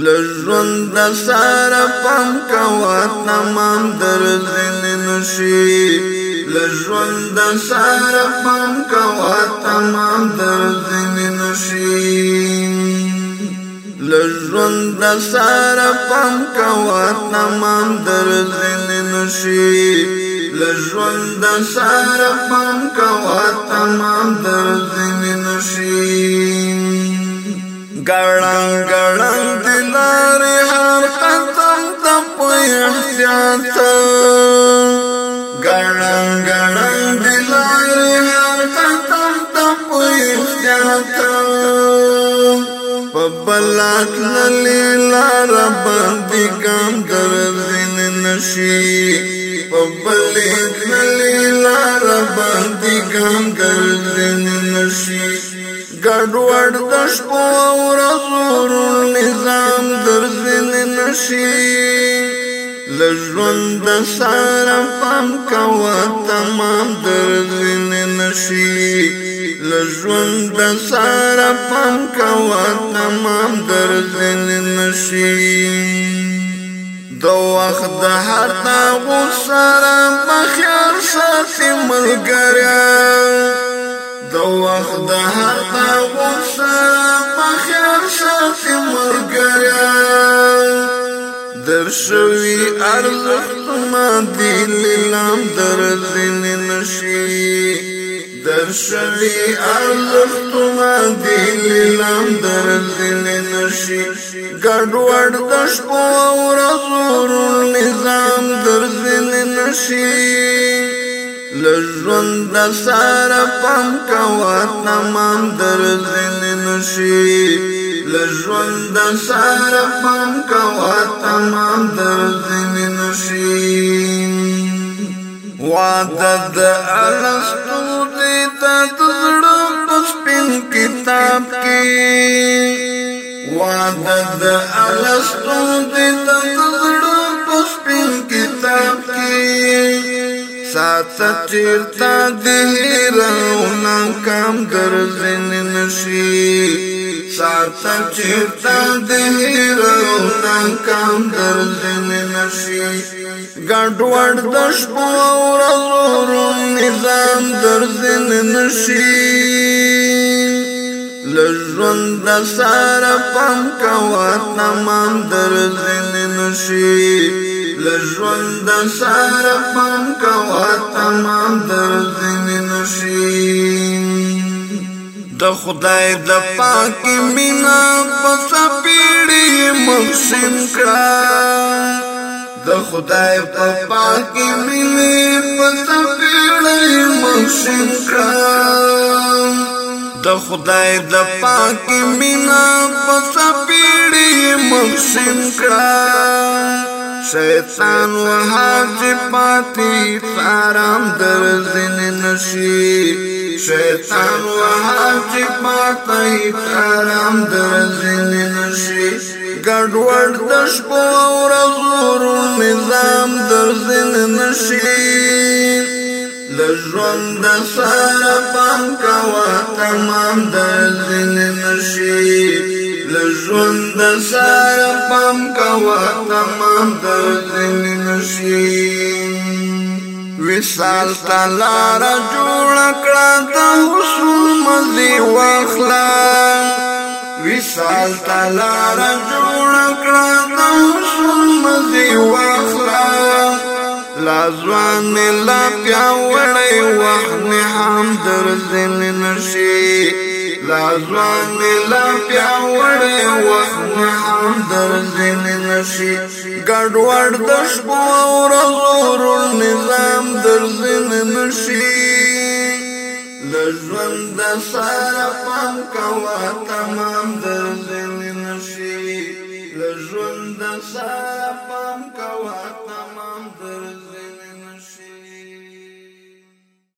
لژوند د سارا پم کوا تمام در زین نشي لژوند د سارا پم کوا تمام در زین نشي لژوند د سارا پم کوا تمام در زین نشي لژوند د سارا پم کوا تمام در زین نشي ګړا بلات للیلا رب بیگام دردین نشی بلات للیلا رب بیگام دردین نشی ګډوډ د شپو او ورځو نظام درځین نشي لژوند سره پام کوه تمام درځین نشي لژون د سارا پم کوا تمام درزن نشي دو وخت د هر تا غسر مخیر ساتي ملګریا دو وخت د هر تا غسر مخیر ساتي ملګریا درشوي ارزښت ما دی لنام درزن نشي شوی ارزښت ما دی لیلام درځل نشي ګډوډ د شپو او ورځو نظام درځل نشي لژوند د سره پام کوه تمام درځل نشي لژوند د سره پام کوه تمام درځل نشي وعده تطیر تا دهی راونا کام درزین نشی ساتا چیر تا دهی راونا کام درزین نشی گڑوڑ دشپو اور ازورو نظام درزین نشی لجون دسار پم کوا تمام درزین نشی لژوند سره پام کوه تمام درځنی نشي د خدای د پاک مینا پس پیړی مخشم کړه د خدای په پاک مینا پس پیړی مخشم کړه د خدای د پاک مینا پس پیړی مخشم کړه شیطان وحاجی پاتی تارم در زن نشی شیطان وحاجی پاتی تارم در زن نشی گڑوڑ دشپو اور زور نظام در زن نشی لژوند سارا پام کوا تمام در زن نشی د ژوند د سره پام کوه تمام د ځینې نشي وصال تلار جوړ کړه د حسن مزي واخلا وصال تلار جوړ کړه د حسن مزي واخلا لازوان مې لا پیاوړې وحنه هم در ځینې نشي لازوان می لا پیاوړې وخت هم درځین نشي ګډوډ د شپو او ورځو نظام درځین نشي لژوند د سره پام کوه تمام درځین نشي لژوند د سره